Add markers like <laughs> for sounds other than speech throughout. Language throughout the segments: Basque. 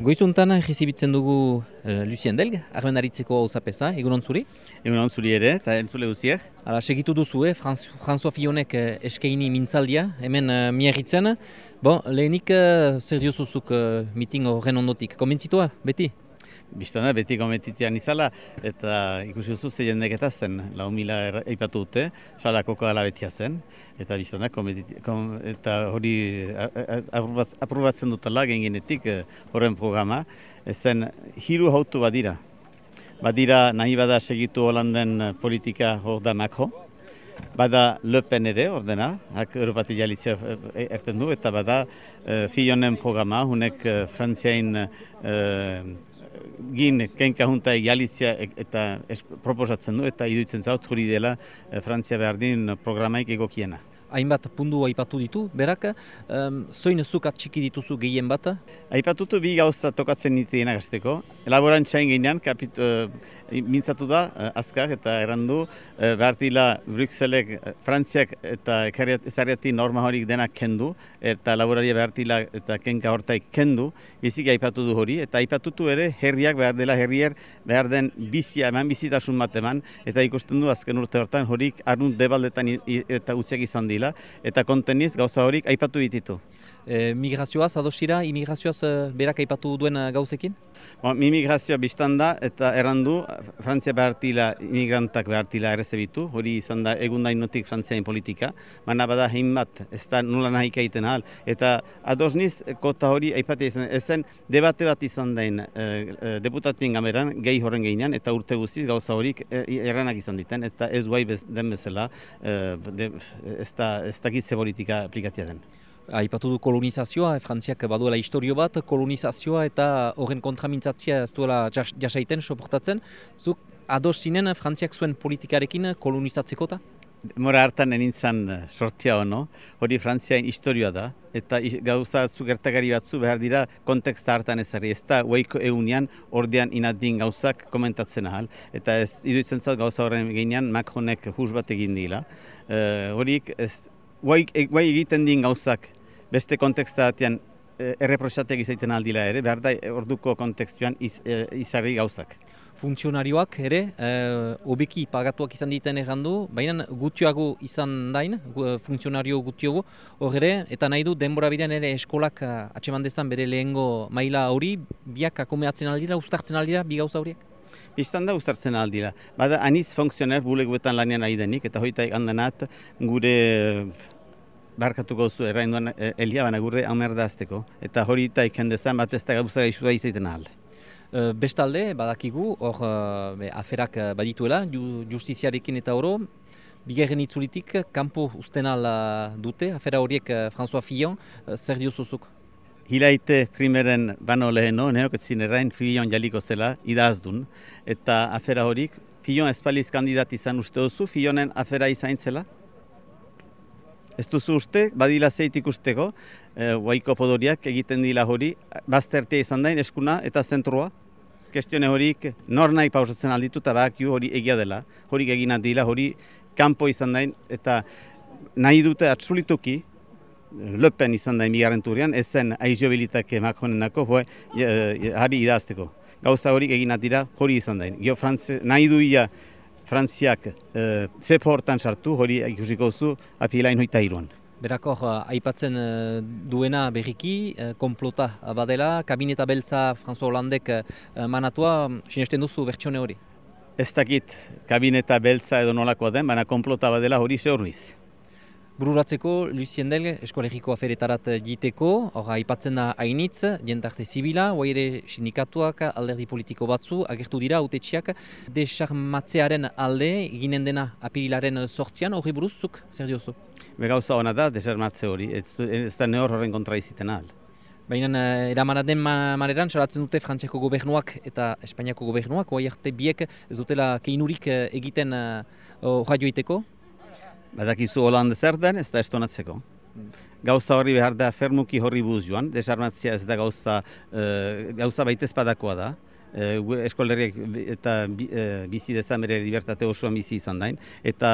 Goizuntan egizibitzen dugu uh, Lucien Delg, armen aritzeko hau zapesa, egunon zuri? Egunon zuri ere, eta entzule guziak. Hala, segitu duzu, eh? François Fionek uh, eskeini mintzaldia, hemen uh, miarritzen. Bon, lehenik uh, zer diozuzuk uh, miting horren ondotik, konbentzitua, beti? Bistana, beti gometitian izala, eta ikusi duzu ze jendek eta zen, lau mila er, eipatu dute, salakoko betia zen, eta bistana, eta hori aprobatzen dutala gengenetik eh, horren programa, zen hiru hautu badira. Badira nahi bada segitu Holanden politika hor da Macron, bada Le Pen ere ordena, hak Europati jalitzea eh, erten du, eta bada uh, Fionen programa, hunek uh, Frantziain gin kenka junta egialitzia eta proposatzen du eta iduitzen zaut hori dela e, Frantzia behar din programaik egokiena hainbat pundu aipatu ditu, berak, um, zoin zukat txiki dituzu gehien bat? Aipatutu bi gauza tokatzen nitien agasteko. Elaborantzain gainean, kapit, uh, mintzatu da, uh, azkar eta errandu, uh, behartila Bruxellek, uh, Frantziak eta ezariati norma horik denak kendu, eta laboraria behartila eta kenka hortaik kendu, bizik aipatu du hori, eta aipatutu ere herriak behar dela herrier behar den bizia eman, bizitasun bat eman, eta ikusten du azken urte hortan horik arun debaldetan eta utziak izan dira eta konteniz gauza horik aipatu dititu. E, migrazioaz, adosira, imigrazioaz e, berak aipatu duen e, gauzekin? Bon, imigrazioa biztan da eta errandu Frantzia behartila, imigrantak behartila errezebitu, hori izan da egundain notik Frantziain politika, baina bada hein bat, ez da nula nahi egiten ahal. Eta adosniz, kota hori aipatu izan, ezen debate bat izan dain e, deputatien gameran, gehi horren gehinean, eta urte guztiz gauza horik erranak izan diten, eta ez guai bez, den bezala, e, de, ez da, ez da politika aplikatia den. Aipatu du kolonizazioa, Frantziak baduela historio bat, kolonizazioa eta horren kontramintzatzia ez duela jasaiten, soportatzen. Zuk ados zinen Frantziak zuen politikarekin kolonizatzeko eta? Mora hartan enintzan sortia hono, hori Frantziain historioa da, eta gauza zu gertakari batzu behar dira konteksta hartan ezari, ez da hueiko egunean ordean inadin gauzak komentatzen ahal, eta ez iduitzen zau gauza horren gainean Macronek hus bat egin dila. Uh, horik, ez, guai egiten din gauzak beste kontekstatean e, erreproxatek izaiten aldila ere, behar da orduko kontekstuan iz, e, izarri gauzak. Funtzionarioak ere, e, obeki pagatuak izan diten errandu, baina gutioago izan dain, funtzionario gutioago, hor ere, eta nahi du denbora bidean ere eskolak atseman dezan bere lehengo maila hori, biak akomeatzen aldira, ustartzen aldira, bi gauza horiek? Bistan da ustartzen aldira. Bada, aniz funksioner buleguetan lanian ari denik, eta hoita handenat gure barkatuko zu errain duen e, elia baina gurre da azteko. Eta hori eta iken dezan bat ez da gauza izu da izaiten ahal. E, bestalde, badakigu, hor e, aferak badituela, justiziarekin eta oro, bigarren itzulitik, kanpo usten dute, afera horiek François Fillon, zer diozuzuk? Hilaite primeren bano leheno, neoketzin errain Fillon jaliko zela, idazdun, eta afera horik, Fillon espaliz kandidat izan uste duzu, Fillonen afera izaintzela? Ez duzu uste, badila zeitik usteko, e, guaiko podoriak egiten dila hori, baztertia izan dain eskuna eta zentrua. Kestione horik nor nahi pausatzen alditu eta bakiu hori egia dela, hori egina dila, hori kanpo izan dain eta nahi dute atzulituki, löpen izan dain bigarren turian, ez zen aiziobilitak emakonen nako, hori e, idazteko. Gauza hori egina dira, hori izan dain. Gio, nahi duia Frantziak e, zepo hortan sartu, hori ikusiko zu, apilain hoita iruan. Berako, aipatzen eh, duena berriki, eh, konplota badela, kabineta beltza François Hollandek manatua, sinesten duzu bertsione hori? Ez dakit kabineta beltza edo nolakoa den, baina konplota badela hori zehor Bururatzeko, Lucien Del, eskolegiko aferetarat jiteko, hor aipatzen da hainitz, jentarte zibila, hoa ere sindikatuak, alderdi politiko batzu, agertu dira, autetxiak, desarmatzearen alde, ginen dena apirilaren sortzian, hori buruzuk, zer diozu? Begauza hona da, desarmatze hori, ez, ez da nehor horren kontra iziten ahal. Baina uh, eramana den maneran, salatzen dute Frantziako gobernuak eta Espainiako gobernuak, hoa arte biek ez dutela keinurik uh, egiten uh, joiteko? Badakizu Holanda zer den, ez da estonatzeko. Gauza horri behar da fermuki horri buz joan, desarmatzia ez da gauza, uh, gauza baitez padakoa da. E, eskolerriek eta e, bizi dezan bere libertate osoan bizi izan dain, eta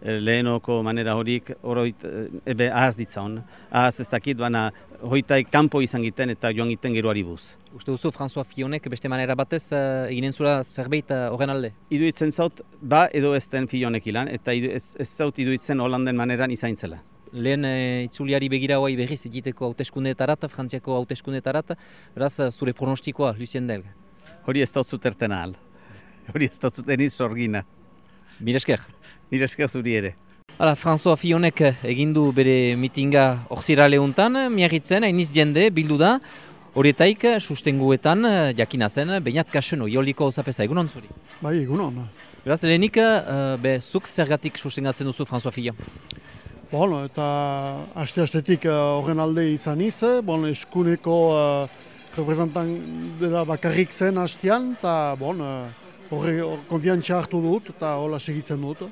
e, lehenoko manera horik oroit ebe ahaz ditzaun, ahaz ez dakit, baina hoitai kanpo izan giten eta joan giten geroari buz. Uste duzu, François Fionek beste manera batez uh, eginen zura zerbait horren uh, alde? Iduitzen zaut, ba edo ez den Fionek ilan, eta ez, ez zaut iduitzen Holanden maneran izaintzela lehen e, itzuliari begira hoai berriz egiteko hauteskundetarat, frantziako hauteskundetarat, beraz zure pronostikoa, Lucien Delg. Hori ez dut zuterten ahal. <laughs> Hori ez dut zuten sorgina. Miresker. Miresker zuri ere. Hala, François Fionek egindu bere mitinga orzira lehuntan, miagitzen, hainiz jende, bildu da, horietaik sustenguetan, jakina zen, bainat kasen oioliko osapesa, egunon zuri? Bai, egunon. Beraz, lehenik, uh, be, zuk zergatik sustengatzen duzu François Fion? Bon, eta aste-astetik eh, horren alde izan iz, bon, eskuneko uh, reprezentan dela bakarrik zen hastean, eta bon, horre konfiantza hartu dut eta hola segitzen dut.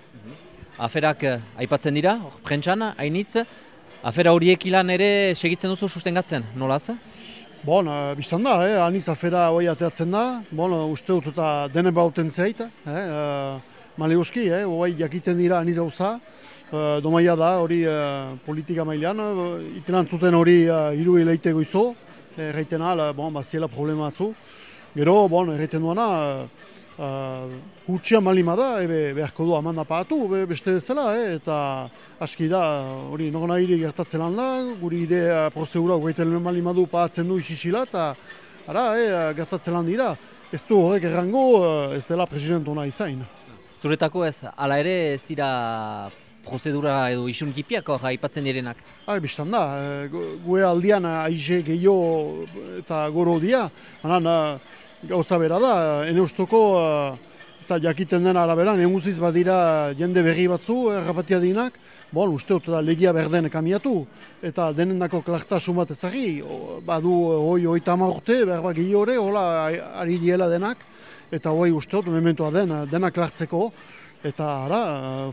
Aferak aipatzen dira, hor prentsan, hainitz, afera horiek ilan ere segitzen duzu sustengatzen, nolaz? Bon, uh, biztan da, eh, aniz afera hori ateatzen da, bon, uste dut eta denen bauten zeit, eh, uh, maleguski, eh, hori jakiten dira aniz hauza, uh, domaia da hori uh, politika mailean, itenan zuten hori uh, iru eleite goizo, erraiten ahal, bon, baziela problema atzu. Gero, bon, erraiten duana, uh, malima da, ebe beharko du amanda paatu, be, beste dezela, eh, eta aski da, hori nogona hiri gertatzen da, guri uh, prozedura guaiten malima du paatzen du isisila, eta ara, eh, gertatzen dira, ez du horrek errango, ez dela presidentuna izain. Zuretako ez, ala ere ez dira prozedura edo isun kipiak hor haipatzen direnak? Hai, biztan da, e, gue aldian aize gehiago eta goro dia, hanan gauza bera da, ene ustoko eta jakiten den arabera, neguziz badira jende berri batzu, errapatia dinak, bon, uste dut legia berden kamiatu, eta denendako klartasun bat ezagri, badu hoi hoi tama urte, berba gehiore, hola ari diela denak, eta hoi uste dut, mementoa den, denak klartzeko, Eta ara,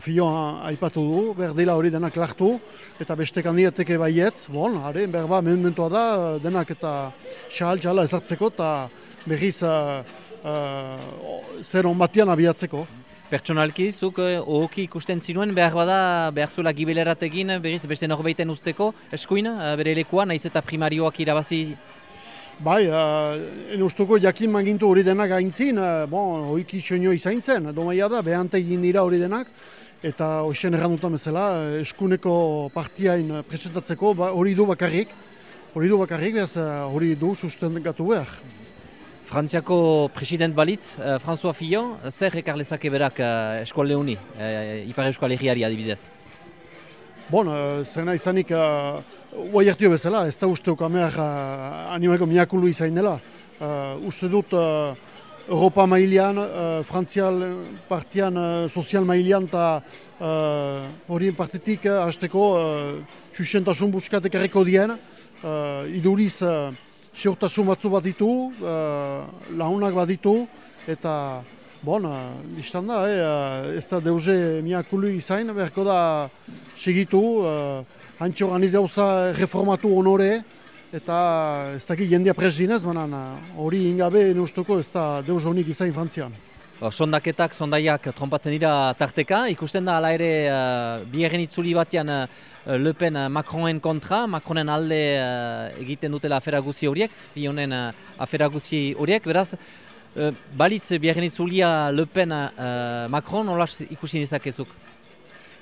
fioa aipatu du, behar dela hori denak lartu, eta beste kandidateke baietz, bon, are, behar ba, mementoa da, denak eta xahal txala ezartzeko, eta berriz uh, uh, zer on batian abiatzeko. Pertsonalki, zuk uh, ikusten zinuen, behar bada, behar zuela gibeleratekin, berriz beste norbeiten usteko, eskuin, bere lekua, nahiz eta primarioak irabazi Bai, uh, en ustuko jakin mangintu hori denak aintzin, uh, bon, hoiki soinio izain zen, domaia da, behante egin dira hori denak, eta hoxen erran dut amezela, eskuneko partiain presentatzeko ba, hori du bakarrik, hori du bakarrik, behaz hori du susten gatu behar. Frantziako president balitz, uh, François Fillon, zer ekarlezake berak uh, eskualde honi, uh, Ipar Eskualegiari adibidez? Bon, uh, zena izanik, uh, uai hartio bezala, ez da uste ukameak uh, animeko miakulu izain dela. Uh, uste dut uh, Europa mailean, uh, Frantzial partian, uh, sozial mailean eta horien uh, partetik uh, hasteko uh, txusentasun buskatek erreko dien. Uh, iduriz, uh, seurtasun batzu bat ditu, uh, lahunak bat ditu, eta Bon, biztan da, eh, ez da deuze miakulu izain, beharko da segitu, uh, hantxo organizauza reformatu honore, eta ez dakit jendea dinez, banan hori ingabe neustoko ez da deus honik izain frantzian. Sondaketak, sondaiak trompatzen dira tarteka, ikusten da ala ere uh, biherren itzuli batean uh, Le Pen uh, Macronen kontra, Macronen alde uh, egiten dutela afera guzi horiek, fionen uh, afera horiek, beraz, Uh, balitz biharren itzulia Le Pen uh, Macron, hola ikusi nizakezuk?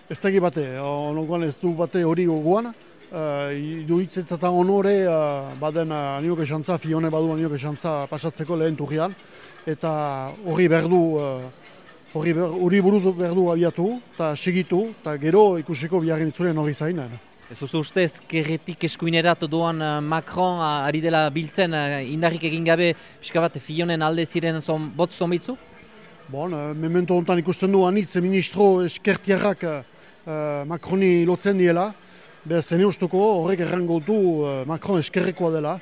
Ez da bate, onokoan ez du bate hori gogoan. Uh, idu hitzetzatan honore, uh, baden uh, anioke xantza, fione badu anioke xantza pasatzeko lehen turrian. Eta hori berdu, uh, hori buruz berdu abiatu, eta segitu, eta gero ikusiko biharren itzulien hori zainen. Ez duzu uste ezkerretik eskuinerat doan uh, Macron ari dela biltzen uh, indarrik egin gabe pixka bat fionen alde ziren zon, bot zonbitzu? Bon, uh, memento honetan ikusten du anitz ministro eskertiarrak uh, Macroni lotzen diela. Beha zene ustuko horrek errango du uh, Macron eskerrekoa dela.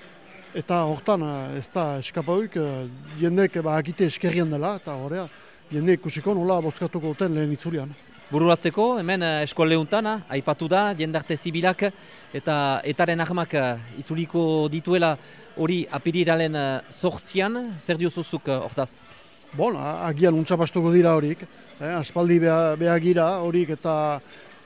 Eta hortan ez da eskapauik, uh, jendek ba, agite eskerrian dela, eta horrea, jendek ikusiko nola bozkatuko duten lehen itzulian. Bururatzeko, hemen eh, eskualdeuntan, ah, aipatu da, jendarte zibilak eta etaren ahmak eh, itzuliko dituela hori apiriralen sortzian, zer diozuzuk hortaz? Bon, agian untxapastuko dira horik, eh, aspaldi beha, behagira horik eta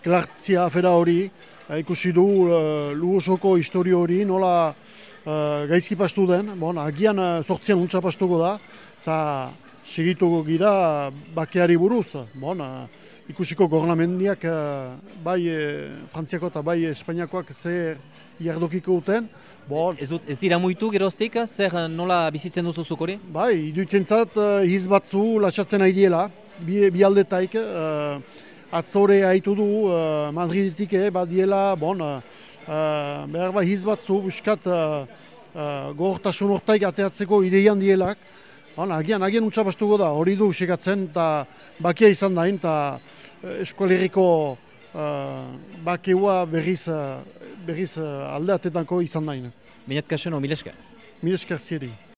klartzia afera hori, eh, ikusi du uh, lugosoko historio hori nola uh, gaizki pastu den, bon, agian uh, sortzian untxapastuko da, eta segituko gira bakeari buruz, bon, uh, ikusiko gornamendiak uh, bai eh, Frantziako eta bai Espainiakoak zer jardokiko duten, bon, Ez, dut, ez dira muitu geroztik, zer eh, nola bizitzen duzuzuk hori? Bai, iduitzen zat, hiz batzu latxatzen ari diela, bi, bi aldetaik, uh, atzore haitu du, uh, Madridetik eh, bat diela, bon, uh, behar ba hiz batzu, buskat uh, uh, gogortasun hortaik ateatzeko ideian dielak, bon, agian, agian utxabastuko da, hori du sekatzen, eta bakia izan dain, eta eskualeriko uh, bakeua berriz, uh, berriz uh, izan dain. Minat kasen, mil esker. Mil esker zieri.